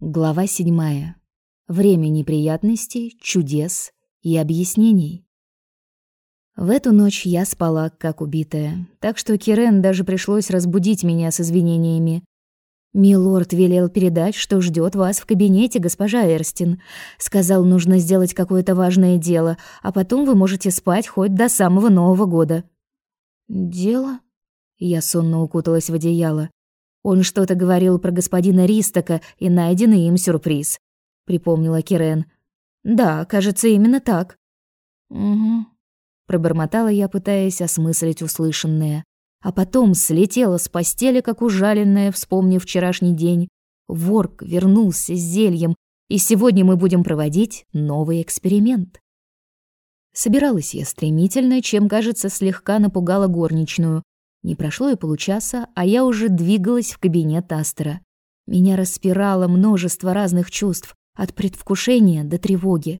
Глава седьмая. Время неприятностей, чудес и объяснений. В эту ночь я спала как убитая, так что Кирен даже пришлось разбудить меня с извинениями. «Милорд велел передать, что ждет вас в кабинете, госпожа Эрстин. Сказал, нужно сделать какое-то важное дело, а потом вы можете спать хоть до самого Нового года». «Дело?» Я сонно укуталась в одеяло. Он что-то говорил про господина Ристока и найденный им сюрприз, припомнила Кирен. Да, кажется, именно так. Угу. Пробормотала я, пытаясь осмыслить услышанное, а потом слетела с постели, как ужаленная, вспомнив вчерашний день. Ворк вернулся с зельем, и сегодня мы будем проводить новый эксперимент. Собиралась я стремительно, чем, кажется, слегка напугала горничную. Не прошло и получаса, а я уже двигалась в кабинет Астера. Меня распирало множество разных чувств, от предвкушения до тревоги.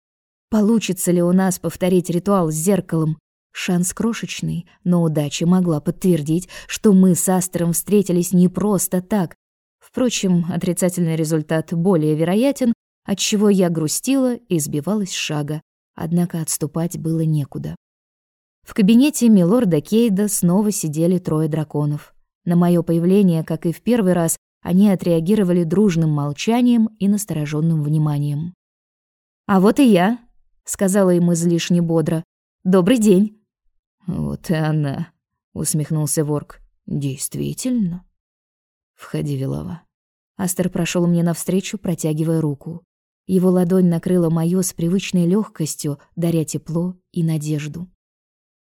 Получится ли у нас повторить ритуал с зеркалом? Шанс крошечный, но удача могла подтвердить, что мы с Астером встретились не просто так. Впрочем, отрицательный результат более вероятен, отчего я грустила и сбивалась с шага. Однако отступать было некуда. В кабинете милорда Кейда снова сидели трое драконов. На мое появление, как и в первый раз, они отреагировали дружным молчанием и настороженным вниманием. «А вот и я», — сказала им излишне бодро. «Добрый день». «Вот и она», — усмехнулся Ворк. «Действительно». «Входи, Вилова». Астер прошел мне навстречу, протягивая руку. Его ладонь накрыла мою с привычной легкостью, даря тепло и надежду.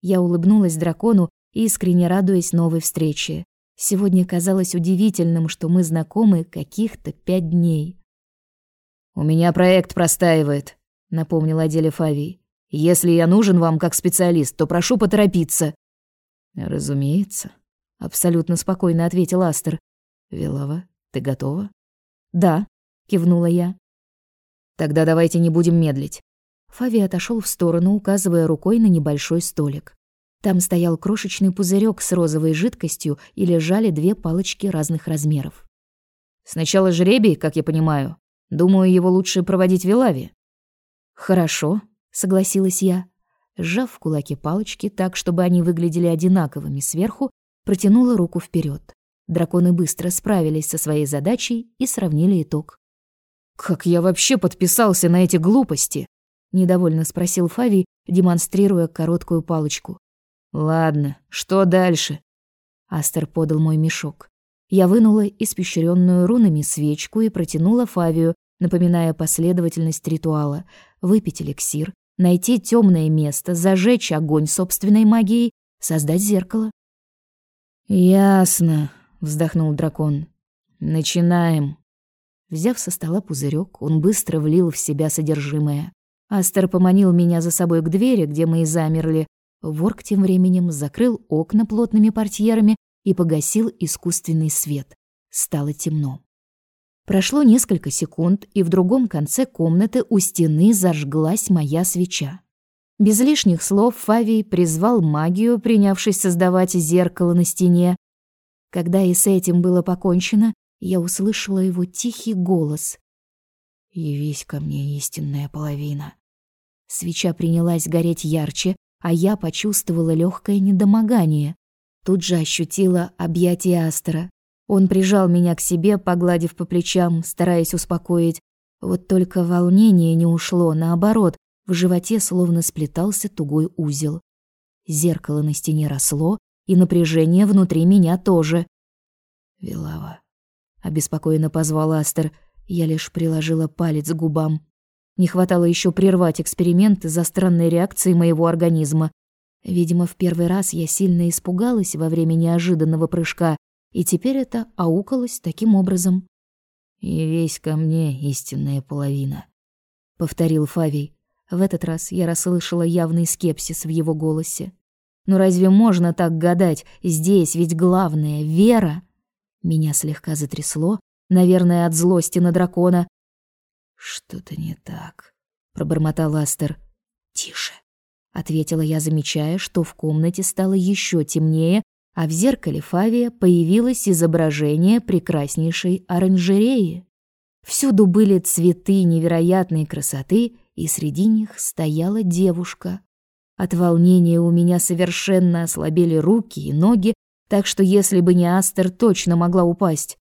Я улыбнулась дракону, искренне радуясь новой встрече. Сегодня казалось удивительным, что мы знакомы каких-то пять дней. «У меня проект простаивает», — напомнил Аделе Фавий. «Если я нужен вам как специалист, то прошу поторопиться». «Разумеется», — абсолютно спокойно ответил Астер. «Велова, ты готова?» «Да», — кивнула я. «Тогда давайте не будем медлить. Фави отошел в сторону, указывая рукой на небольшой столик. Там стоял крошечный пузырек с розовой жидкостью и лежали две палочки разных размеров. «Сначала жребий, как я понимаю. Думаю, его лучше проводить в Вилаве». «Хорошо», — согласилась я. Сжав в кулаки палочки так, чтобы они выглядели одинаковыми сверху, протянула руку вперед. Драконы быстро справились со своей задачей и сравнили итог. «Как я вообще подписался на эти глупости?» Недовольно спросил Фави, демонстрируя короткую палочку. Ладно, что дальше? Астер подал мой мешок. Я вынула испещренную рунами свечку и протянула Фавию, напоминая последовательность ритуала: выпить эликсир, найти темное место, зажечь огонь собственной магией, создать зеркало. Ясно, вздохнул дракон. Начинаем. Взяв со стола пузырек, он быстро влил в себя содержимое. Астер поманил меня за собой к двери, где мы и замерли. Ворк тем временем закрыл окна плотными портьерами и погасил искусственный свет. Стало темно. Прошло несколько секунд, и в другом конце комнаты у стены зажглась моя свеча. Без лишних слов Фавий призвал магию, принявшись создавать зеркало на стене. Когда и с этим было покончено, я услышала его тихий голос. Явись ко мне, истинная половина. Свеча принялась гореть ярче, а я почувствовала легкое недомогание. Тут же ощутила объятие Астера. Он прижал меня к себе, погладив по плечам, стараясь успокоить. Вот только волнение не ушло, наоборот, в животе словно сплетался тугой узел. Зеркало на стене росло, и напряжение внутри меня тоже. «Вилава», — обеспокоенно позвал Астер, — я лишь приложила палец к губам. Не хватало еще прервать эксперимент из-за странной реакции моего организма. Видимо, в первый раз я сильно испугалась во время неожиданного прыжка, и теперь это аукалось таким образом. «И весь ко мне истинная половина», — повторил Фавий. В этот раз я расслышала явный скепсис в его голосе. «Ну разве можно так гадать? Здесь ведь главное — вера!» Меня слегка затрясло, наверное, от злости на дракона. Что-то не так, пробормотал Астер. Тише, ответила я, замечая, что в комнате стало еще темнее, а в зеркале Фавия появилось изображение прекраснейшей оранжереи. Всюду были цветы невероятной красоты, и среди них стояла девушка. От волнения у меня совершенно ослабели руки и ноги, так что если бы не Астер, точно могла упасть.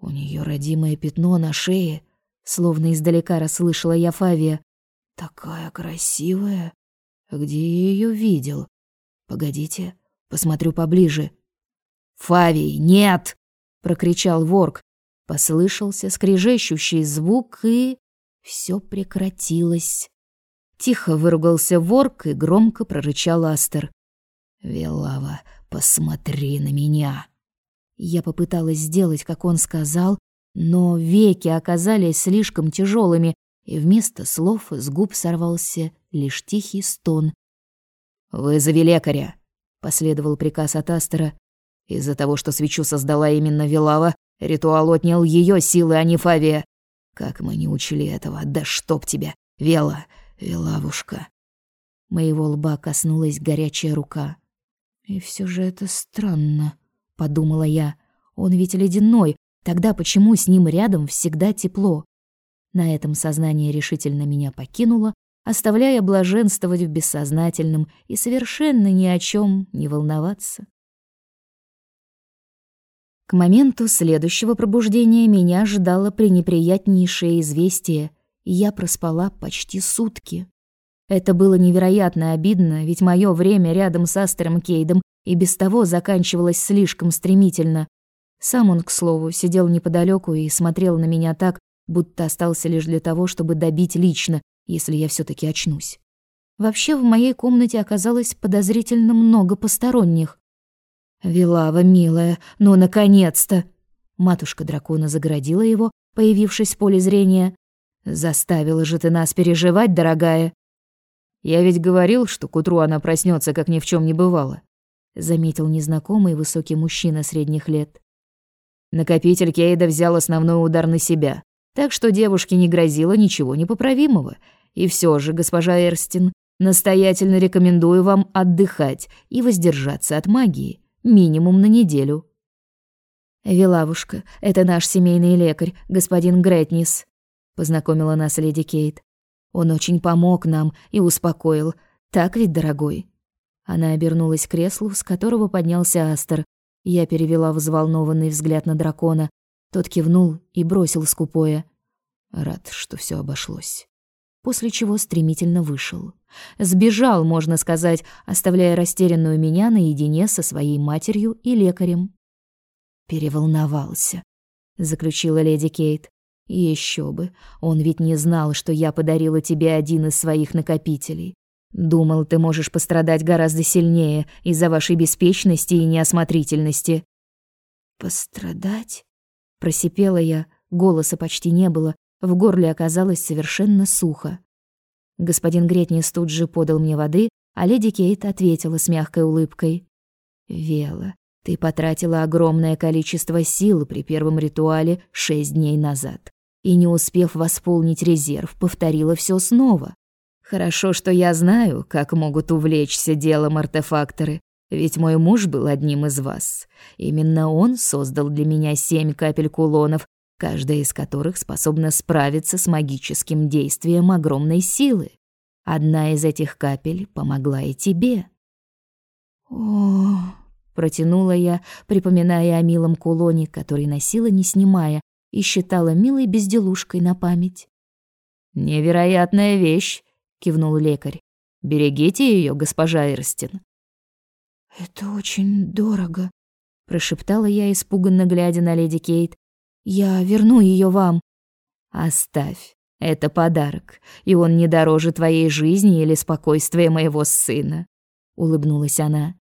У нее родимое пятно на шее, словно издалека расслышала я Фавия. Такая красивая. Где я ее видел? Погодите, посмотрю поближе. Фавий, нет! прокричал Ворк. Послышался скрежещущий звук, и все прекратилось. Тихо выругался Ворк и громко прорычал Астер. «Велава, посмотри на меня!» Я попыталась сделать, как он сказал, но веки оказались слишком тяжелыми, и вместо слов с губ сорвался лишь тихий стон. «Вызови лекаря!» — последовал приказ от Астера. Из-за того, что свечу создала именно Велава, ритуал отнял ее силы, а не Фавия. Как мы не учили этого, да чтоб тебя, Вела, Велавушка. Моего лба коснулась горячая рука. И все же это странно, подумала я. Он ведь ледяной, тогда почему с ним рядом всегда тепло? На этом сознание решительно меня покинуло, оставляя блаженствовать в бессознательном и совершенно ни о чем не волноваться. К моменту следующего пробуждения меня ждало пренеприятнейшее известие, и я проспала почти сутки. Это было невероятно обидно, ведь мое время рядом с Астером Кейдом и без того заканчивалось слишком стремительно. Сам он, к слову, сидел неподалеку и смотрел на меня так, будто остался лишь для того, чтобы добить лично, если я все таки очнусь. Вообще в моей комнате оказалось подозрительно много посторонних. «Вилава, милая, ну, наконец-то!» Матушка дракона загородила его, появившись в поле зрения. «Заставила же ты нас переживать, дорогая!» «Я ведь говорил, что к утру она проснется, как ни в чем не бывало», заметил незнакомый высокий мужчина средних лет. Накопитель Кейда взял основной удар на себя, так что девушке не грозило ничего непоправимого. И все же, госпожа Эрстин, настоятельно рекомендую вам отдыхать и воздержаться от магии минимум на неделю. «Вилавушка, это наш семейный лекарь, господин Гретнис», — познакомила нас леди Кейт. «Он очень помог нам и успокоил. Так ведь, дорогой?» Она обернулась к креслу, с которого поднялся Астер. Я перевела взволнованный взгляд на дракона. Тот кивнул и бросил скупое. Рад, что все обошлось после чего стремительно вышел. Сбежал, можно сказать, оставляя растерянную меня наедине со своей матерью и лекарем. «Переволновался», — заключила леди Кейт. Еще бы, он ведь не знал, что я подарила тебе один из своих накопителей. Думал, ты можешь пострадать гораздо сильнее из-за вашей беспечности и неосмотрительности». «Пострадать?» — просипела я, голоса почти не было, в горле оказалось совершенно сухо. Господин Гретнис тут же подал мне воды, а леди Кейт ответила с мягкой улыбкой. «Вела, ты потратила огромное количество сил при первом ритуале шесть дней назад и, не успев восполнить резерв, повторила все снова. Хорошо, что я знаю, как могут увлечься делом артефакторы, ведь мой муж был одним из вас. Именно он создал для меня семь капель кулонов, каждая из которых способна справиться с магическим действием огромной силы. Одна из этих капель помогла и тебе. О, протянула я, припоминая о милом кулоне, который носила не снимая, и считала милой безделушкой на память. Невероятная вещь, кивнул лекарь. Берегите ее, госпожа Эрстин. Это очень дорого, прошептала я, испуганно глядя на леди Кейт, я верну ее вам. Оставь. Это подарок, и он не дороже твоей жизни или спокойствия моего сына, улыбнулась она.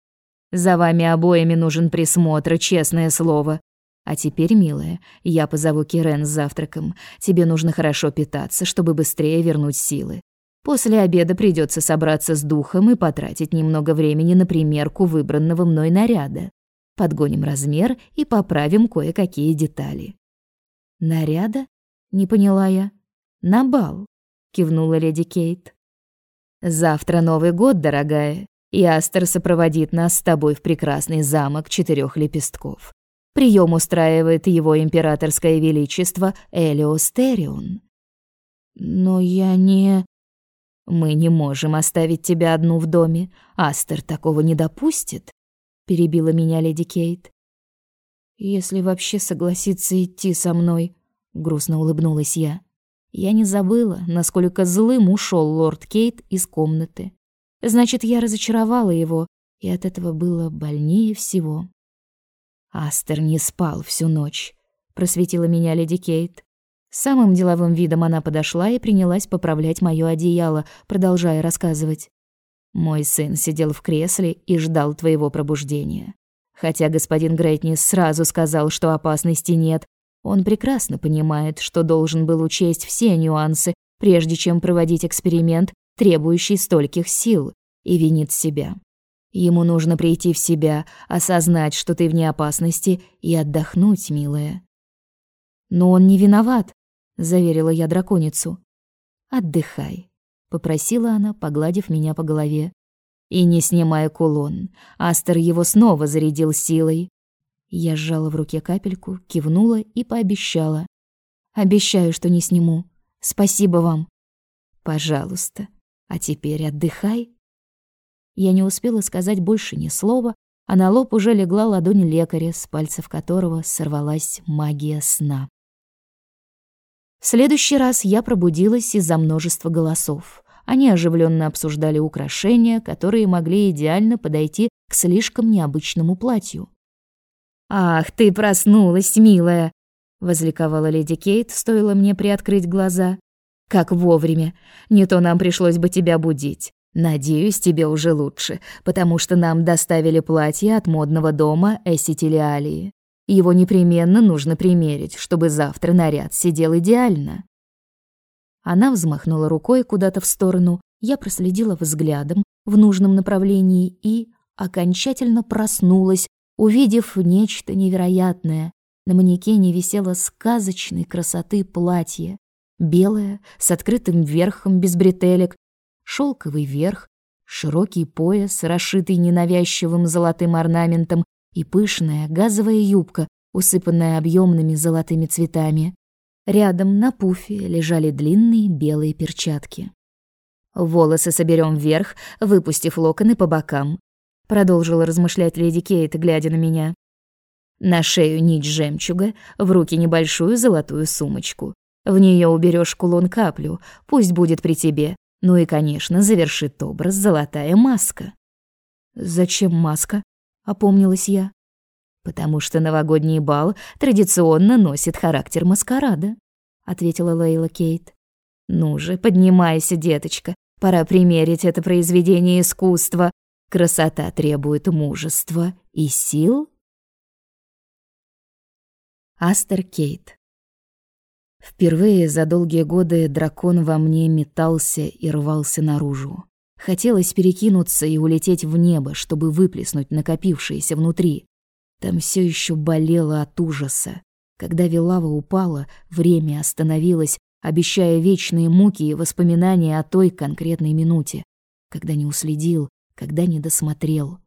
За вами обоими нужен присмотр, честное слово. А теперь, милая, я позову Кирен с завтраком. Тебе нужно хорошо питаться, чтобы быстрее вернуть силы. После обеда придется собраться с духом и потратить немного времени на примерку выбранного мной наряда. Подгоним размер и поправим кое-какие детали. Наряда? Не поняла я. На бал, кивнула леди Кейт. Завтра Новый год, дорогая, и Астер сопроводит нас с тобой в прекрасный замок четырех лепестков. Прием устраивает его императорское величество Элиостерион. Но я не... Мы не можем оставить тебя одну в доме. Астер такого не допустит, перебила меня леди Кейт. Если вообще согласится идти со мной, грустно улыбнулась я. Я не забыла, насколько злым ушел лорд Кейт из комнаты. Значит, я разочаровала его, и от этого было больнее всего. Астер не спал всю ночь, просветила меня леди Кейт. Самым деловым видом она подошла и принялась поправлять моё одеяло, продолжая рассказывать. Мой сын сидел в кресле и ждал твоего пробуждения. Хотя господин Грейтнис сразу сказал, что опасности нет, он прекрасно понимает, что должен был учесть все нюансы, прежде чем проводить эксперимент, требующий стольких сил, и винит себя. Ему нужно прийти в себя, осознать, что ты вне опасности, и отдохнуть, милая. Но он не виноват, заверила я драконицу. Отдыхай, попросила она, погладив меня по голове. И не снимай кулон. Астер его снова зарядил силой. Я сжала в руке капельку, кивнула и пообещала: "Обещаю, что не сниму. Спасибо вам". "Пожалуйста. А теперь отдыхай". Я не успела сказать больше ни слова, а на лоб уже легла ладонь лекаря, с пальцев которого сорвалась магия сна. В следующий раз я пробудилась из-за множества голосов. Они оживленно обсуждали украшения, которые могли идеально подойти к слишком необычному платью. «Ах, ты проснулась, милая!» — возликовала леди Кейт, стоило мне приоткрыть глаза. «Как вовремя! Не то нам пришлось бы тебя будить. Надеюсь, тебе уже лучше, потому что нам доставили платье от модного дома Эсситилиалии. Его непременно нужно примерить, чтобы завтра наряд сидел идеально. Она взмахнула рукой куда-то в сторону, я проследила взглядом в нужном направлении и окончательно проснулась, увидев нечто невероятное. На манекене висело сказочной красоты платье, белое, с открытым верхом без бретелек, шелковый верх, широкий пояс, расшитый ненавязчивым золотым орнаментом, и пышная газовая юбка, усыпанная объемными золотыми цветами. Рядом на пуфе лежали длинные белые перчатки. Волосы соберем вверх, выпустив локоны по бокам, продолжила размышлять леди Кейт, глядя на меня. На шею нить жемчуга, в руки небольшую золотую сумочку. В нее уберешь кулон-каплю, пусть будет при тебе, ну и, конечно, завершит образ золотая маска. Зачем маска? Опомнилась я. Потому что новогодний бал традиционно носит характер маскарада, ответила Лейла Кейт. Ну же, поднимайся, деточка. Пора примерить это произведение искусства. Красота требует мужества и сил. Астер Кейт Впервые за долгие годы дракон во мне метался и рвался наружу. Хотелось перекинуться и улететь в небо, чтобы выплеснуть накопившееся внутри. Там все еще болело от ужаса. Когда Вилава упала, время остановилось, обещая вечные муки и воспоминания о той конкретной минуте, когда не уследил, когда не досмотрел.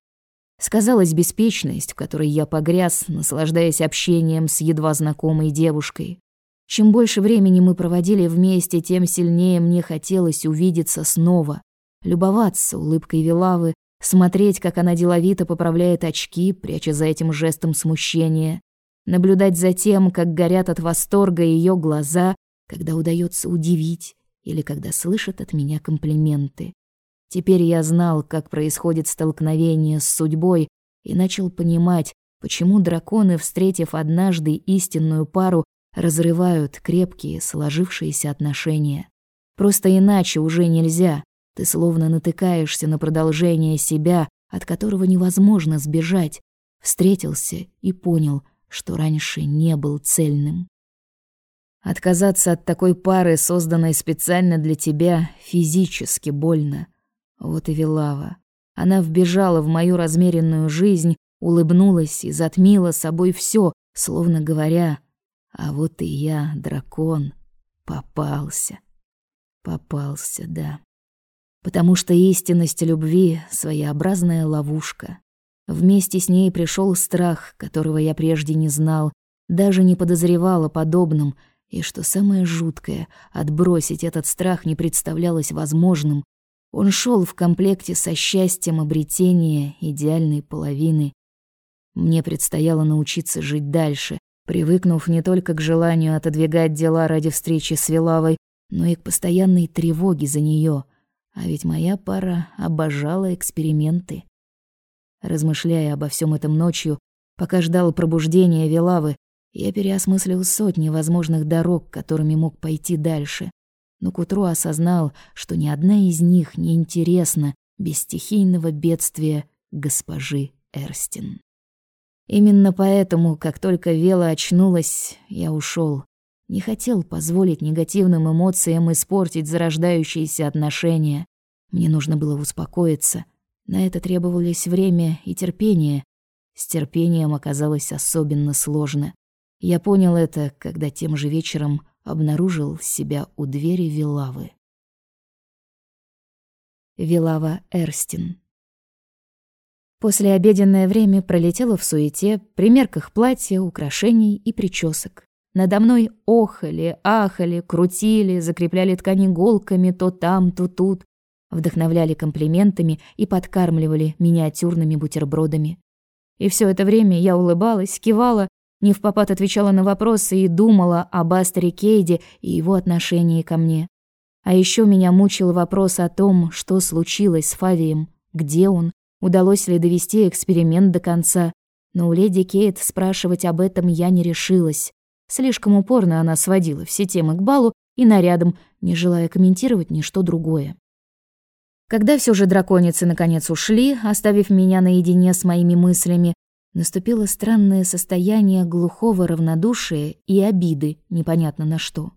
Сказалась беспечность, в которой я погряз, наслаждаясь общением с едва знакомой девушкой. Чем больше времени мы проводили вместе, тем сильнее мне хотелось увидеться снова, любоваться улыбкой Вилавы, смотреть, как она деловито поправляет очки, пряча за этим жестом смущения, наблюдать за тем, как горят от восторга ее глаза, когда удается удивить или когда слышит от меня комплименты. Теперь я знал, как происходит столкновение с судьбой, и начал понимать, почему драконы, встретив однажды истинную пару, разрывают крепкие сложившиеся отношения. Просто иначе уже нельзя. Ты словно натыкаешься на продолжение себя, от которого невозможно сбежать. Встретился и понял, что раньше не был цельным. Отказаться от такой пары, созданной специально для тебя, физически больно. Вот и Вилава. Она вбежала в мою размеренную жизнь, улыбнулась и затмила собой все, словно говоря: а вот и я, дракон, попался. Попался, да. Потому что истинность любви — своеобразная ловушка. Вместе с ней пришел страх, которого я прежде не знал, даже не подозревал о подобном, и что самое жуткое, отбросить этот страх не представлялось возможным. Он шел в комплекте со счастьем обретения идеальной половины. Мне предстояло научиться жить дальше, привыкнув не только к желанию отодвигать дела ради встречи с Вилавой, но и к постоянной тревоге за нее. А ведь моя пара обожала эксперименты. Размышляя обо всем этом ночью, пока ждал пробуждения Вилавы, я переосмыслил сотни возможных дорог, которыми мог пойти дальше. Но к утру осознал, что ни одна из них не интересна без стихийного бедствия госпожи Эрстин. Именно поэтому, как только Вела очнулась, я ушел. Не хотел позволить негативным эмоциям испортить зарождающиеся отношения. Мне нужно было успокоиться, на это требовались время и терпение. С терпением оказалось особенно сложно. Я понял это, когда тем же вечером обнаружил себя у двери Вилавы. Вилава Эрстин После обеденное время пролетело в суете, примерках платья, украшений и причесок. Надо мной охали, ахали, крутили, закрепляли ткань иголками то там, то тут вдохновляли комплиментами и подкармливали миниатюрными бутербродами. И все это время я улыбалась, кивала, не в попад отвечала на вопросы и думала об Астере Кейде и его отношении ко мне. А еще меня мучил вопрос о том, что случилось с Фавием, где он, удалось ли довести эксперимент до конца. Но у леди Кейт спрашивать об этом я не решилась. Слишком упорно она сводила все темы к балу и нарядам, не желая комментировать ничто другое. Когда все же драконицы наконец ушли, оставив меня наедине с моими мыслями, наступило странное состояние глухого равнодушия и обиды, непонятно на что.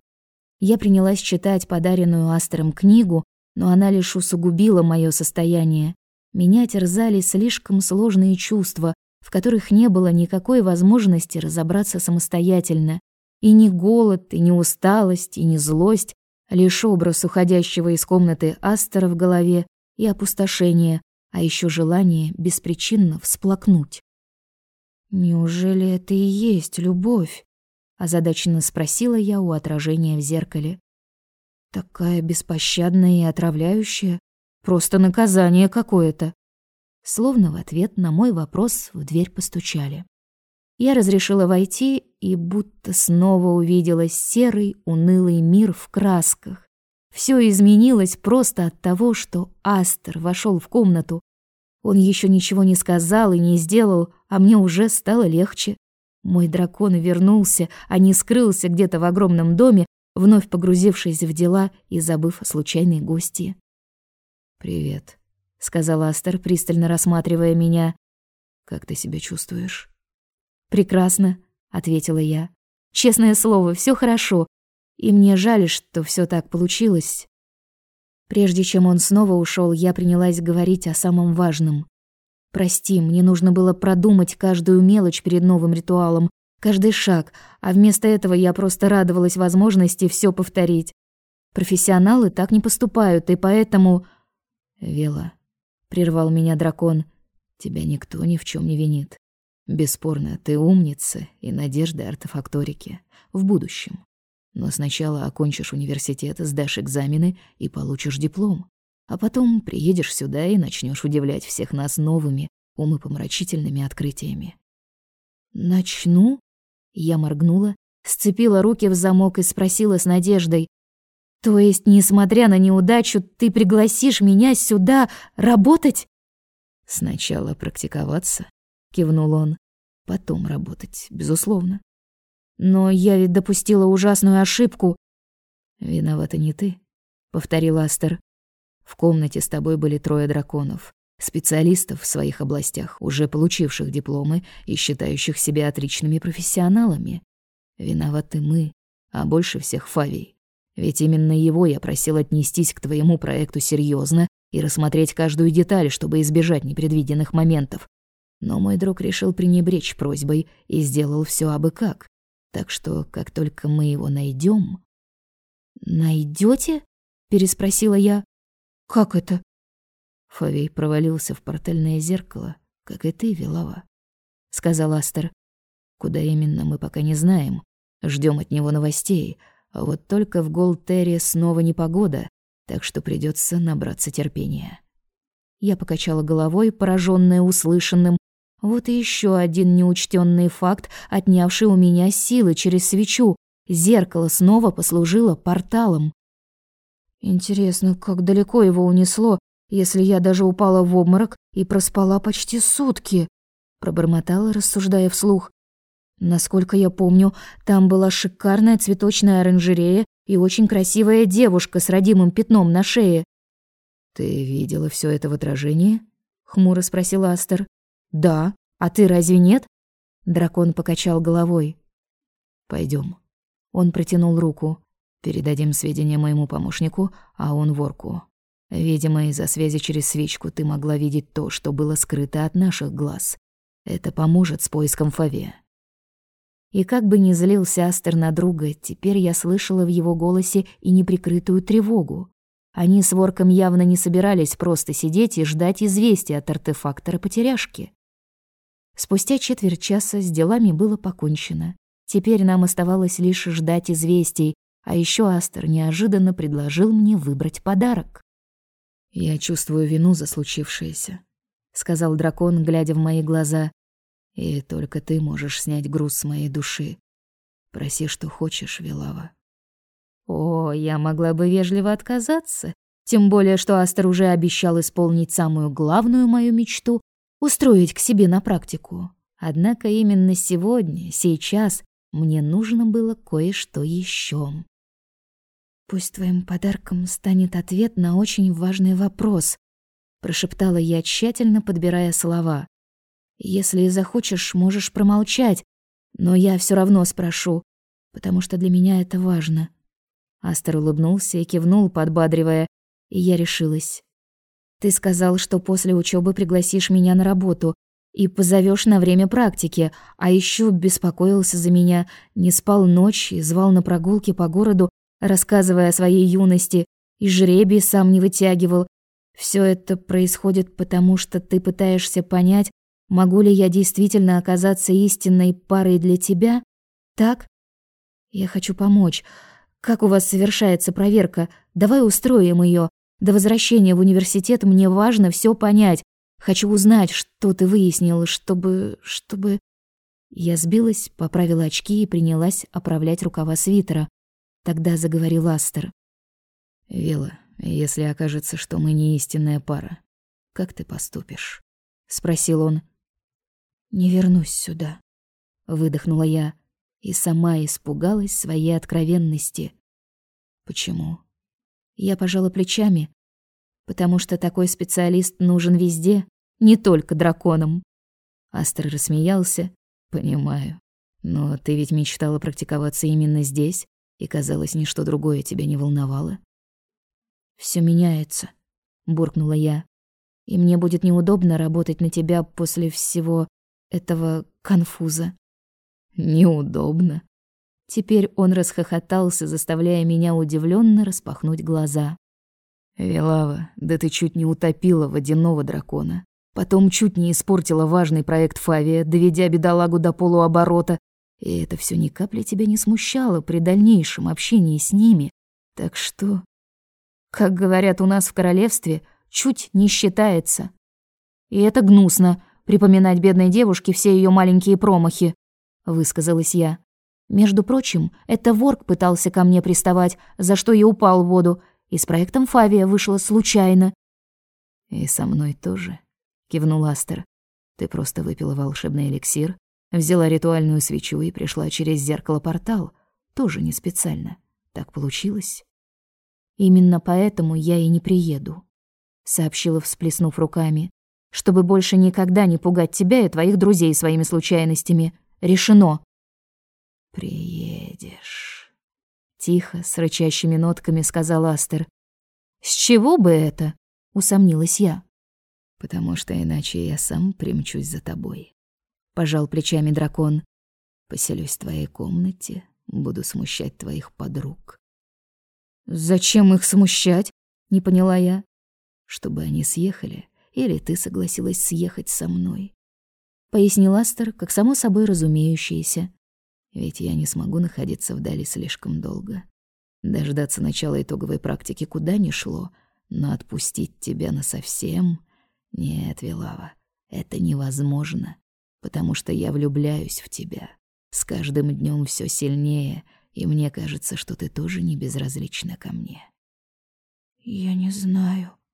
Я принялась читать подаренную Астером книгу, но она лишь усугубила мое состояние. Меня терзали слишком сложные чувства, в которых не было никакой возможности разобраться самостоятельно. И ни голод, и ни усталость, и ни злость Лишь образ уходящего из комнаты Астера в голове и опустошение, а еще желание беспричинно всплакнуть. «Неужели это и есть любовь?» — озадаченно спросила я у отражения в зеркале. «Такая беспощадная и отравляющая. Просто наказание какое-то». Словно в ответ на мой вопрос в дверь постучали. Я разрешила войти и будто снова увидела серый, унылый мир в красках. Все изменилось просто от того, что Астер вошел в комнату. Он еще ничего не сказал и не сделал, а мне уже стало легче. Мой дракон вернулся, а не скрылся где-то в огромном доме, вновь погрузившись в дела и забыв о случайной гости. «Привет», — сказал Астер, пристально рассматривая меня. «Как ты себя чувствуешь?» Прекрасно, ответила я. Честное слово, все хорошо. И мне жаль, что все так получилось. Прежде чем он снова ушел, я принялась говорить о самом важном. Прости, мне нужно было продумать каждую мелочь перед новым ритуалом, каждый шаг, а вместо этого я просто радовалась возможности все повторить. Профессионалы так не поступают, и поэтому Вела, прервал меня дракон. Тебя никто ни в чем не винит. Бесспорно, ты умница и надежда артефакторики в будущем. Но сначала окончишь университет, сдашь экзамены и получишь диплом. А потом приедешь сюда и начнешь удивлять всех нас новыми, умопомрачительными открытиями. «Начну?» Я моргнула, сцепила руки в замок и спросила с надеждой. «То есть, несмотря на неудачу, ты пригласишь меня сюда работать?» «Сначала практиковаться, кивнул он. Потом работать, безусловно. Но я ведь допустила ужасную ошибку. Виновата не ты, повторил Астер. В комнате с тобой были трое драконов, специалистов в своих областях, уже получивших дипломы и считающих себя отличными профессионалами. Виноваты мы, а больше всех Фавий. Ведь именно его я просил отнестись к твоему проекту серьезно и рассмотреть каждую деталь, чтобы избежать непредвиденных моментов. Но мой друг решил пренебречь просьбой и сделал все абы как. Так что, как только мы его найдем, Найдете? переспросила я. Как это? Фавей провалился в портальное зеркало, как и ты, Вилава», — сказал Астер. «Куда именно, мы пока не знаем. Ждем от него новостей. А вот только в Голтере снова непогода, так что придется набраться терпения». Я покачала головой, пораженная услышанным. Вот и еще один неучтенный факт, отнявший у меня силы через свечу. Зеркало снова послужило порталом. Интересно, как далеко его унесло, если я даже упала в обморок и проспала почти сутки, пробормотала, рассуждая вслух. Насколько я помню, там была шикарная цветочная оранжерея и очень красивая девушка с родимым пятном на шее. Ты видела все это в отражении? хмуро спросил Астер. Да, а ты разве нет? Дракон покачал головой. Пойдем. Он протянул руку. Передадим сведения моему помощнику, а он ворку. Видимо, из-за связи через свечку ты могла видеть то, что было скрыто от наших глаз. Это поможет с поиском Фаве. И как бы ни злился Астер на друга, теперь я слышала в его голосе и неприкрытую тревогу. Они с Ворком явно не собирались просто сидеть и ждать известия от артефактора-потеряшки. Спустя четверть часа с делами было покончено. Теперь нам оставалось лишь ждать известий, а еще Астер неожиданно предложил мне выбрать подарок. «Я чувствую вину за случившееся», — сказал дракон, глядя в мои глаза. «И только ты можешь снять груз с моей души. Проси, что хочешь, Вилава». О, я могла бы вежливо отказаться, тем более что Астер уже обещал исполнить самую главную мою мечту — устроить к себе на практику. Однако именно сегодня, сейчас, мне нужно было кое-что еще. Пусть твоим подарком станет ответ на очень важный вопрос, прошептала я, тщательно подбирая слова. Если захочешь, можешь промолчать, но я все равно спрошу, потому что для меня это важно. Астер улыбнулся и кивнул, подбадривая, и я решилась. Ты сказал, что после учебы пригласишь меня на работу и позовешь на время практики, а еще беспокоился за меня, не спал ночь звал на прогулки по городу, рассказывая о своей юности, и жребий сам не вытягивал. Все это происходит потому, что ты пытаешься понять, могу ли я действительно оказаться истинной парой для тебя? Так? Я хочу помочь. Как у вас совершается проверка? Давай устроим ее. До возвращения в университет мне важно все понять. Хочу узнать, что ты выяснил, чтобы... чтобы... Я сбилась, поправила очки и принялась оправлять рукава свитера. Тогда заговорил Астер. «Вела, если окажется, что мы не истинная пара, как ты поступишь?» — спросил он. «Не вернусь сюда», — выдохнула я и сама испугалась своей откровенности. «Почему?» Я пожала плечами, потому что такой специалист нужен везде, не только драконам. Астер рассмеялся. «Понимаю. Но ты ведь мечтала практиковаться именно здесь, и, казалось, ничто другое тебя не волновало. Все меняется», — буркнула я. «И мне будет неудобно работать на тебя после всего этого конфуза». «Неудобно». Теперь он расхохотался, заставляя меня удивленно распахнуть глаза. «Велава, да ты чуть не утопила водяного дракона. Потом чуть не испортила важный проект Фавия, доведя бедолагу до полуоборота, и это все ни капли тебя не смущало при дальнейшем общении с ними. Так что, как говорят у нас в королевстве, чуть не считается. И это гнусно припоминать бедной девушке все ее маленькие промахи, высказалась я. Между прочим, это Ворк пытался ко мне приставать, за что я упал в воду, и с проектом Фавия вышло случайно. И со мной тоже, кивнул Астер. Ты просто выпила волшебный эликсир, Взяла ритуальную свечу и пришла через зеркало-портал. Тоже не специально. Так получилось. Именно поэтому я и не приеду, сообщила, всплеснув руками, чтобы больше никогда не пугать тебя и твоих друзей своими случайностями. Решено. Приедешь. Тихо, с рычащими нотками сказал Астер. С чего бы это? усомнилась я. Потому что иначе я сам примчусь за тобой пожал плечами дракон. Поселюсь в твоей комнате, буду смущать твоих подруг. Зачем их смущать? Не поняла я. Чтобы они съехали, или ты согласилась съехать со мной. пояснил Астер, как само собой разумеющееся. Ведь я не смогу находиться вдали слишком долго. Дождаться начала итоговой практики куда ни шло, но отпустить тебя насовсем... Нет, Вилава, это невозможно, потому что я влюбляюсь в тебя. С каждым днем все сильнее, и мне кажется, что ты тоже не безразлична ко мне. «Я не знаю», —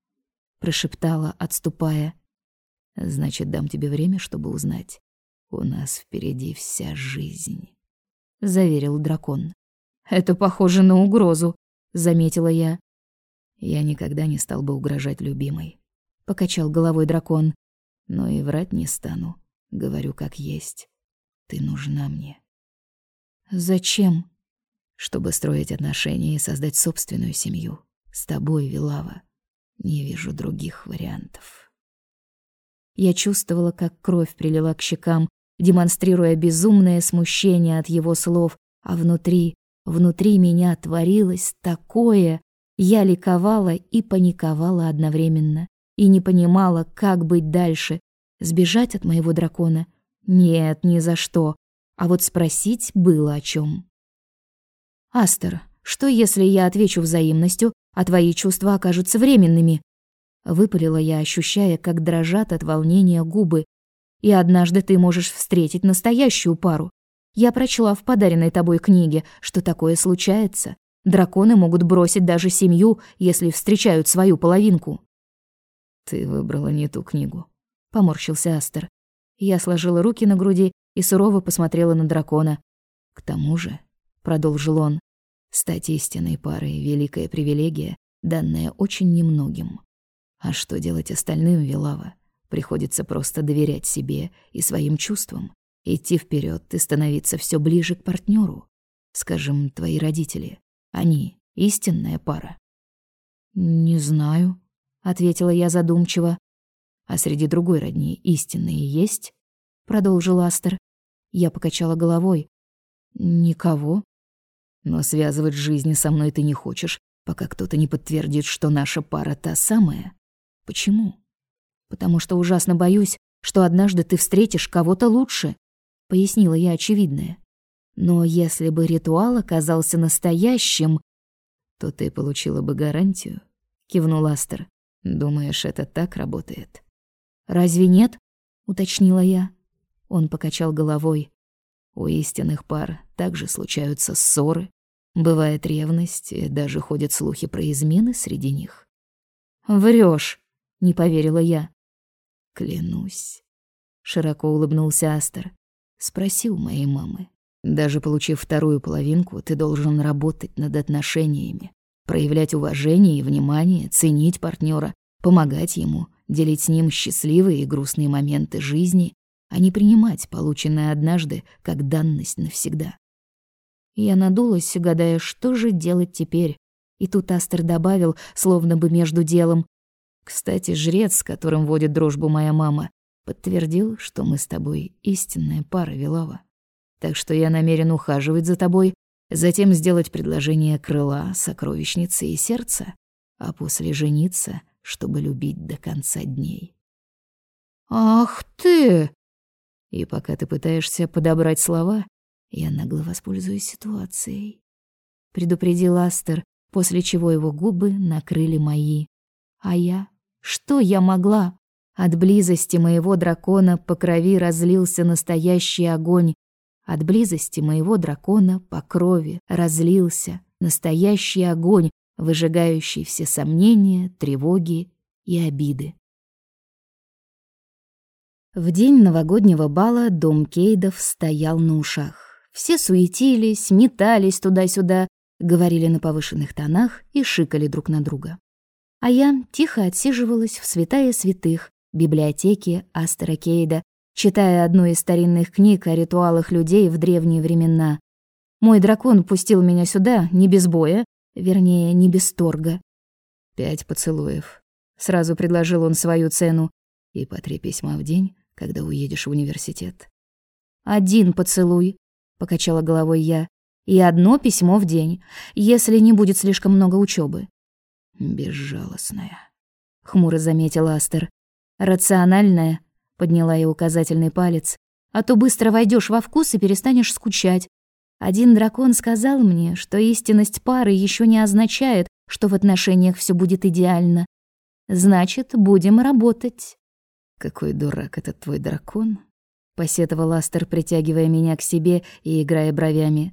прошептала, отступая. «Значит, дам тебе время, чтобы узнать. У нас впереди вся жизнь», — заверил дракон. «Это похоже на угрозу», — заметила я. «Я никогда не стал бы угрожать любимой», — покачал головой дракон. «Но и врать не стану. Говорю как есть. Ты нужна мне». «Зачем?» «Чтобы строить отношения и создать собственную семью. С тобой, Вилава. Не вижу других вариантов». Я чувствовала, как кровь прилила к щекам, демонстрируя безумное смущение от его слов, а внутри, внутри меня творилось такое, я ликовала и паниковала одновременно и не понимала, как быть дальше. Сбежать от моего дракона? Нет, ни за что. А вот спросить было о чем. «Астер, что если я отвечу взаимностью, а твои чувства окажутся временными?» Выпалила я, ощущая, как дрожат от волнения губы. «И однажды ты можешь встретить настоящую пару. Я прочла в подаренной тобой книге, что такое случается. Драконы могут бросить даже семью, если встречают свою половинку». «Ты выбрала не ту книгу», — поморщился Астер. Я сложила руки на груди и сурово посмотрела на дракона. «К тому же», — продолжил он, — «стать истинной парой — великая привилегия, данная очень немногим. А что делать остальным, Вилава? Приходится просто доверять себе и своим чувствам, идти вперед и становиться все ближе к партнеру. Скажем, твои родители. Они — истинная пара». «Не знаю», ответила я задумчиво. А среди другой родни истинные есть? продолжил Астер. Я покачала головой. Никого. Но связывать жизни со мной ты не хочешь, пока кто-то не подтвердит, что наша пара та самая. Почему? Потому что ужасно боюсь, что однажды ты встретишь кого-то лучше, пояснила я очевидное. Но если бы ритуал оказался настоящим, то ты получила бы гарантию, кивнул Астер. Думаешь, это так работает? Разве нет? уточнила я. Он покачал головой. У истинных пар также случаются ссоры, бывает ревность, и даже ходят слухи про измены среди них. Врешь, не поверила я. Клянусь, широко улыбнулся Астер. Спроси у моей мамы. Даже получив вторую половинку, ты должен работать над отношениями проявлять уважение и внимание, ценить партнера, помогать ему, делить с ним счастливые и грустные моменты жизни, а не принимать полученное однажды как данность навсегда. Я надулась, гадая, что же делать теперь. И тут Астер добавил, словно бы между делом. «Кстати, жрец, с которым водит дружбу моя мама, подтвердил, что мы с тобой истинная пара, Вилова. Так что я намерен ухаживать за тобой затем сделать предложение крыла, сокровищницы и сердца, а после жениться, чтобы любить до конца дней. «Ах ты!» И пока ты пытаешься подобрать слова, я нагло воспользуюсь ситуацией. Предупредил Астер, после чего его губы накрыли мои. А я? Что я могла? От близости моего дракона по крови разлился настоящий огонь, от близости моего дракона по крови разлился настоящий огонь, выжигающий все сомнения, тревоги и обиды. В день новогоднего бала дом Кейдов стоял на ушах. Все суетились, метались туда-сюда, говорили на повышенных тонах и шикали друг на друга. А я тихо отсиживалась в святая святых библиотеке Астера Кейда, читая одну из старинных книг о ритуалах людей в древние времена. Мой дракон пустил меня сюда не без боя, вернее, не без торга. «Пять поцелуев», — сразу предложил он свою цену, «и по три письма в день, когда уедешь в университет». «Один поцелуй», — покачала головой я, «и одно письмо в день, если не будет слишком много учебы. «Безжалостная», — хмуро заметил Астер. «Рациональная», подняла я указательный палец, а то быстро войдешь во вкус и перестанешь скучать. Один дракон сказал мне, что истинность пары еще не означает, что в отношениях все будет идеально. Значит, будем работать. Какой дурак этот твой дракон, посетовал Астер, притягивая меня к себе и играя бровями.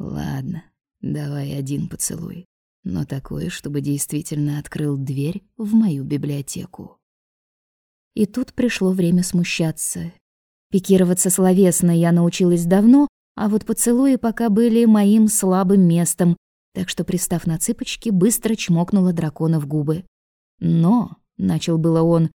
Ладно, давай один поцелуй, но такое, чтобы действительно открыл дверь в мою библиотеку. И тут пришло время смущаться. Пикироваться словесно я научилась давно, а вот поцелуи пока были моим слабым местом, так что, пристав на цыпочки, быстро чмокнула дракона в губы. «Но», — начал было он, —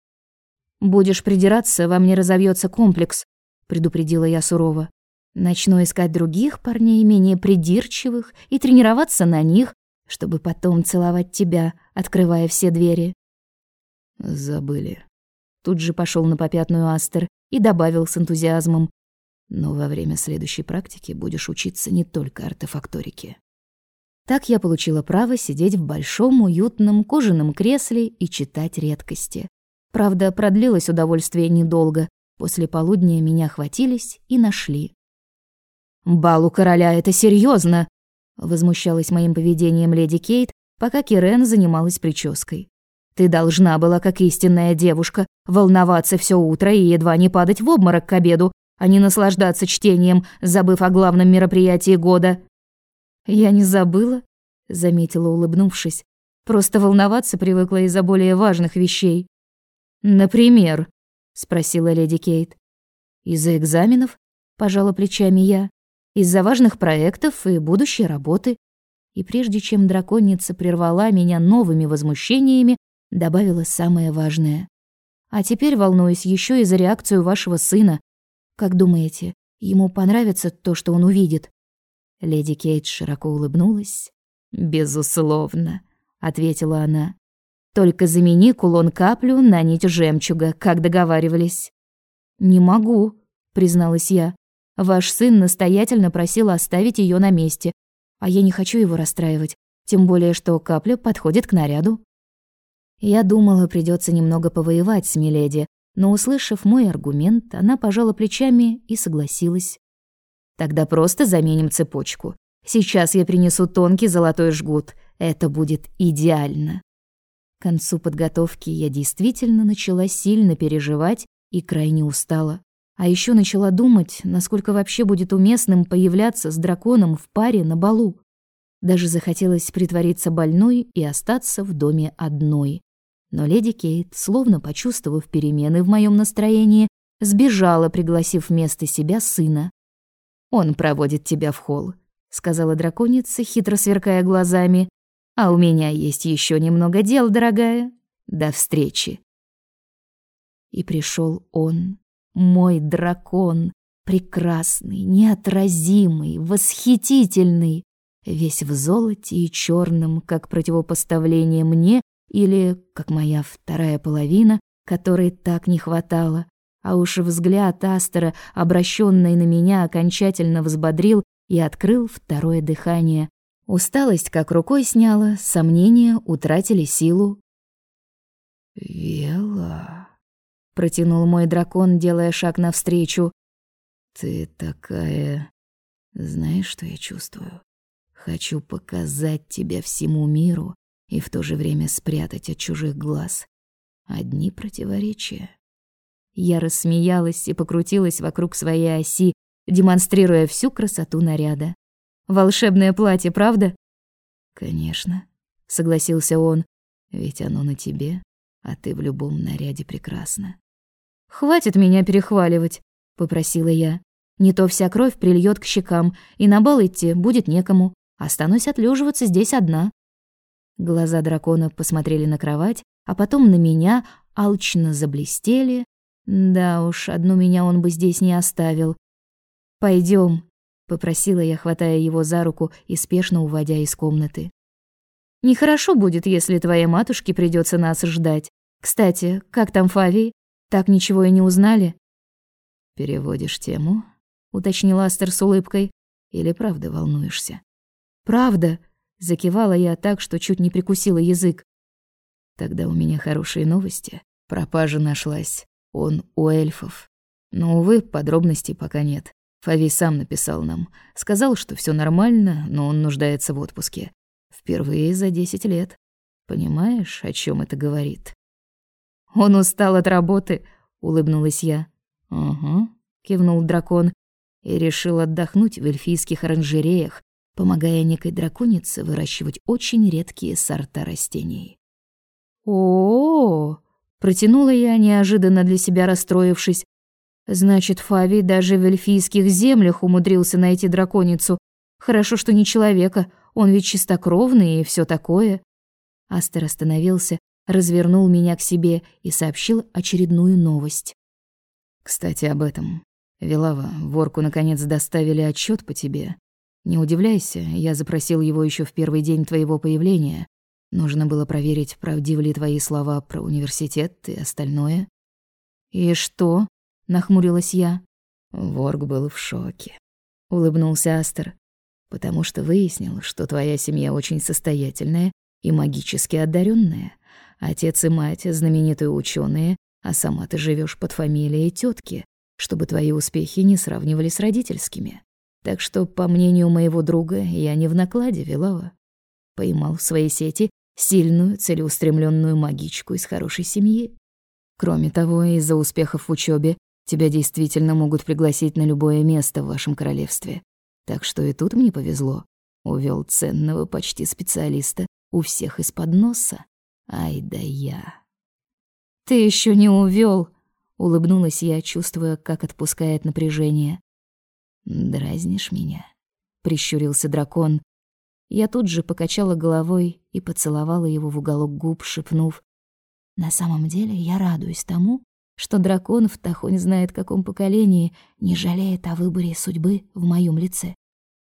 «будешь придираться, во мне разовьется комплекс», — предупредила я сурово. «Начну искать других парней, менее придирчивых, и тренироваться на них, чтобы потом целовать тебя, открывая все двери». «Забыли». Тут же пошел на попятную Астер и добавил с энтузиазмом. «Но во время следующей практики будешь учиться не только артефакторике». Так я получила право сидеть в большом уютном кожаном кресле и читать редкости. Правда, продлилось удовольствие недолго. После полудня меня хватились и нашли. «Бал у короля — это серьезно, возмущалась моим поведением леди Кейт, пока Кирен занималась прической. «Ты должна была, как истинная девушка, волноваться все утро и едва не падать в обморок к обеду, а не наслаждаться чтением, забыв о главном мероприятии года». «Я не забыла», — заметила, улыбнувшись. «Просто волноваться привыкла из-за более важных вещей». «Например?» — спросила леди Кейт. «Из-за экзаменов?» — пожала плечами я. «Из-за важных проектов и будущей работы». И прежде чем драконица прервала меня новыми возмущениями, добавила самое важное. «А теперь волнуюсь еще и за реакцию вашего сына. Как думаете, ему понравится то, что он увидит?» Леди Кейт широко улыбнулась. «Безусловно», — ответила она. «Только замени кулон-каплю на нить жемчуга, как договаривались». «Не могу», — призналась я. «Ваш сын настоятельно просил оставить ее на месте, а я не хочу его расстраивать, тем более что капля подходит к наряду». Я думала, придется немного повоевать с Миледи, но, услышав мой аргумент, она пожала плечами и согласилась. Тогда просто заменим цепочку. Сейчас я принесу тонкий золотой жгут. Это будет идеально. К концу подготовки я действительно начала сильно переживать и крайне устала. А еще начала думать, насколько вообще будет уместным появляться с драконом в паре на балу. Даже захотелось притвориться больной и остаться в доме одной. Но леди Кейт, словно почувствовав перемены в моем настроении, сбежала, пригласив вместо себя сына. Он проводит тебя в холл, сказала драконица, хитро сверкая глазами. А у меня есть еще немного дел, дорогая. До встречи. И пришел он, мой дракон, прекрасный, неотразимый, восхитительный, весь в золоте и черном, как противопоставление мне или как моя вторая половина, которой так не хватало. А уж взгляд Астера, обращенный на меня, окончательно взбодрил и открыл второе дыхание. Усталость как рукой сняла, сомнения утратили силу. «Вела», — протянул мой дракон, делая шаг навстречу. «Ты такая... Знаешь, что я чувствую? Хочу показать тебя всему миру и в то же время спрятать от чужих глаз. Одни противоречия». Я рассмеялась и покрутилась вокруг своей оси, демонстрируя всю красоту наряда. Волшебное платье, правда? Конечно, согласился он. Ведь оно на тебе, а ты в любом наряде прекрасна. Хватит меня перехваливать, попросила я. Не то вся кровь прильет к щекам, и на бал идти будет некому. Останусь отлеживаться здесь одна. Глаза дракона посмотрели на кровать, а потом на меня, алчно заблестели, да уж, одну меня он бы здесь не оставил. Пойдем, попросила я, хватая его за руку и спешно уводя из комнаты. Нехорошо будет, если твоей матушке придется нас ждать. Кстати, как там Фави? Так ничего и не узнали? Переводишь тему? уточнил Астер с улыбкой. Или правда волнуешься? Правда, закивала я так, что чуть не прикусила язык. Тогда у меня хорошие новости. Пропажа нашлась. Он у эльфов. Но, увы, подробностей пока нет. Фави сам написал нам. Сказал, что все нормально, но он нуждается в отпуске. Впервые за десять лет. Понимаешь, о чем это говорит? Он устал от работы, улыбнулась я. Угу, кивнул дракон и решил отдохнуть в эльфийских оранжереях, помогая некой драконице выращивать очень редкие сорта растений. О, -о, -о, протянула я, неожиданно для себя расстроившись. Значит, Фави даже в эльфийских землях умудрился найти драконицу. Хорошо, что не человека, он ведь чистокровный и все такое. Астер остановился, развернул меня к себе и сообщил очередную новость. Кстати, об этом. Велава, ворку наконец доставили отчет по тебе. Не удивляйся, я запросил его еще в первый день твоего появления. Нужно было проверить, правдивы ли твои слова про университет и остальное. И что? Нахмурилась я. Ворк был в шоке. Улыбнулся Астер, потому что выяснил, что твоя семья очень состоятельная и магически одаренная. Отец и мать знаменитые ученые, а сама ты живешь под фамилией тетки, чтобы твои успехи не сравнивали с родительскими. Так что, по мнению моего друга, я не в накладе, Вилова. Поймал в своей сети сильную, целеустремленную магичку из хорошей семьи. Кроме того, из-за успехов в учебе тебя действительно могут пригласить на любое место в вашем королевстве. Так что и тут мне повезло. Увел ценного почти специалиста у всех из-под носа. Ай да я. Ты еще не увел, улыбнулась я, чувствуя, как отпускает напряжение. Дразнишь меня? прищурился дракон. Я тут же покачала головой и поцеловала его в уголок губ, шепнув: "На самом деле, я радуюсь тому, что дракон в Тахонь знает каком поколении не жалеет о выборе судьбы в моем лице.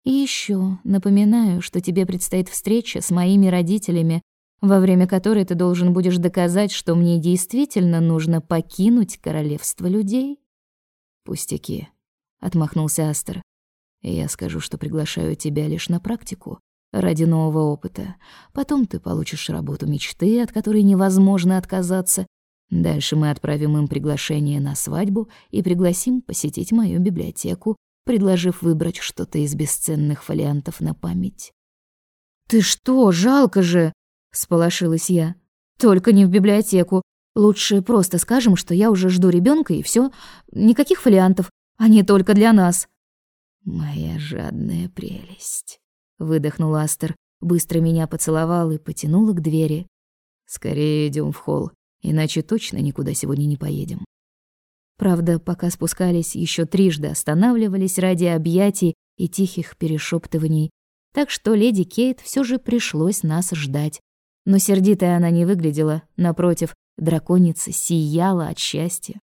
И еще напоминаю, что тебе предстоит встреча с моими родителями, во время которой ты должен будешь доказать, что мне действительно нужно покинуть королевство людей. Пустяки, отмахнулся Астер. Я скажу, что приглашаю тебя лишь на практику, ради нового опыта. Потом ты получишь работу мечты, от которой невозможно отказаться. Дальше мы отправим им приглашение на свадьбу и пригласим посетить мою библиотеку, предложив выбрать что-то из бесценных фолиантов на память. «Ты что, жалко же!» — сполошилась я. «Только не в библиотеку. Лучше просто скажем, что я уже жду ребенка и все. Никаких фолиантов. Они только для нас». «Моя жадная прелесть», — выдохнул Астер, быстро меня поцеловал и потянул к двери. «Скорее идем в холл, иначе точно никуда сегодня не поедем». Правда, пока спускались, еще трижды останавливались ради объятий и тихих перешептываний, так что леди Кейт все же пришлось нас ждать. Но сердитая она не выглядела, напротив, драконица сияла от счастья.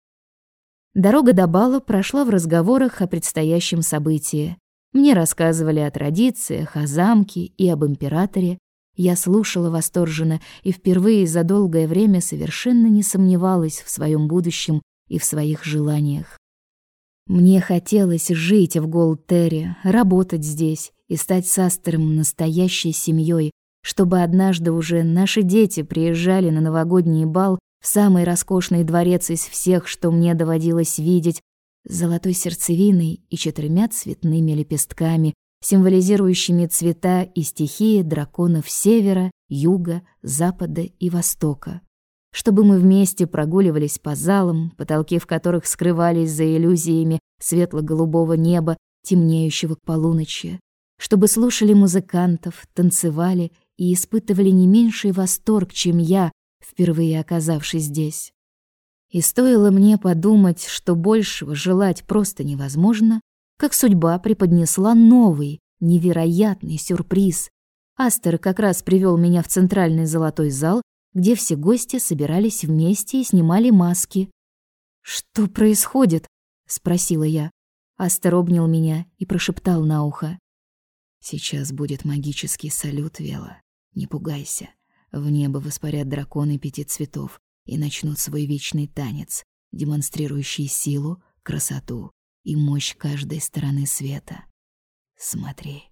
Дорога до бала прошла в разговорах о предстоящем событии. Мне рассказывали о традициях, о замке и об императоре. Я слушала восторженно и впервые за долгое время совершенно не сомневалась в своем будущем и в своих желаниях. Мне хотелось жить в Голтере, работать здесь и стать с настоящей семьей, чтобы однажды уже наши дети приезжали на новогодний бал в самый роскошный дворец из всех, что мне доводилось видеть, с золотой сердцевиной и четырьмя цветными лепестками, символизирующими цвета и стихии драконов севера, юга, запада и востока чтобы мы вместе прогуливались по залам, потолки в которых скрывались за иллюзиями светло-голубого неба, темнеющего к полуночи, чтобы слушали музыкантов, танцевали и испытывали не меньший восторг, чем я, впервые оказавшись здесь. И стоило мне подумать, что большего желать просто невозможно, как судьба преподнесла новый, невероятный сюрприз. Астер как раз привел меня в центральный золотой зал, где все гости собирались вместе и снимали маски. «Что происходит?» — спросила я. Астер обнял меня и прошептал на ухо. «Сейчас будет магический салют, Вела. Не пугайся. В небо воспарят драконы пяти цветов и начнут свой вечный танец, демонстрирующий силу, красоту и мощь каждой стороны света. Смотри».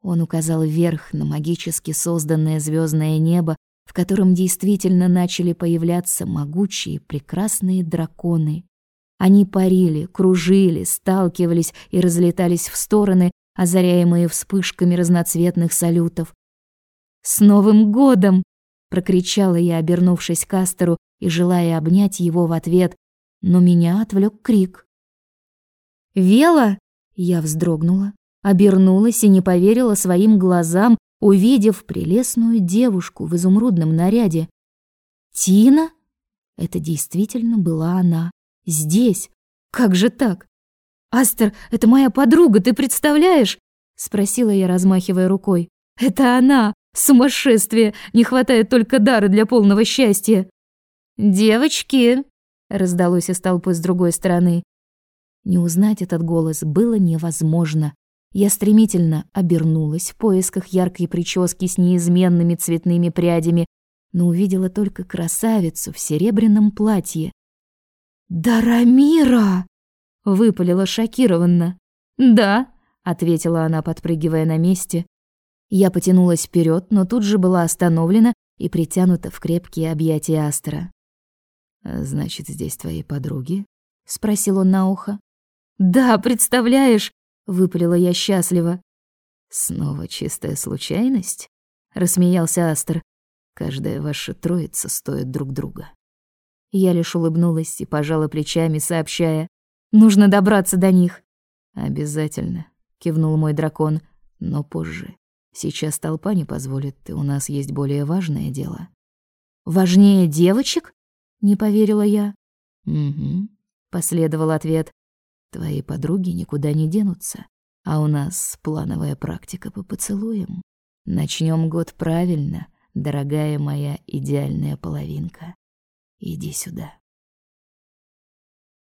Он указал вверх на магически созданное звездное небо, в котором действительно начали появляться могучие, прекрасные драконы. Они парили, кружили, сталкивались и разлетались в стороны, озаряемые вспышками разноцветных салютов. «С Новым годом!» — прокричала я, обернувшись к Астеру и желая обнять его в ответ, но меня отвлек крик. «Вела!» — я вздрогнула, обернулась и не поверила своим глазам, увидев прелестную девушку в изумрудном наряде. «Тина?» Это действительно была она. Здесь. Как же так? «Астер, это моя подруга, ты представляешь?» Спросила я, размахивая рукой. «Это она! Сумасшествие! Не хватает только дара для полного счастья!» «Девочки!» Раздалось из толпы с другой стороны. Не узнать этот голос было невозможно. Я стремительно обернулась в поисках яркой прически с неизменными цветными прядями, но увидела только красавицу в серебряном платье. «Дарамира!» — выпалила шокированно. «Да», — ответила она, подпрыгивая на месте. Я потянулась вперед, но тут же была остановлена и притянута в крепкие объятия Астера. «А «Значит, здесь твои подруги?» — спросил он на ухо. «Да, представляешь!» выпалила я счастливо. Снова чистая случайность? рассмеялся Астер. Каждая ваша троица стоит друг друга. Я лишь улыбнулась и пожала плечами, сообщая: "Нужно добраться до них". "Обязательно", кивнул мой дракон, "но позже. Сейчас толпа не позволит, и у нас есть более важное дело". "Важнее девочек?" не поверила я. "Угу", последовал ответ. Твои подруги никуда не денутся, а у нас плановая практика по поцелуям. Начнем год правильно, дорогая моя идеальная половинка. Иди сюда.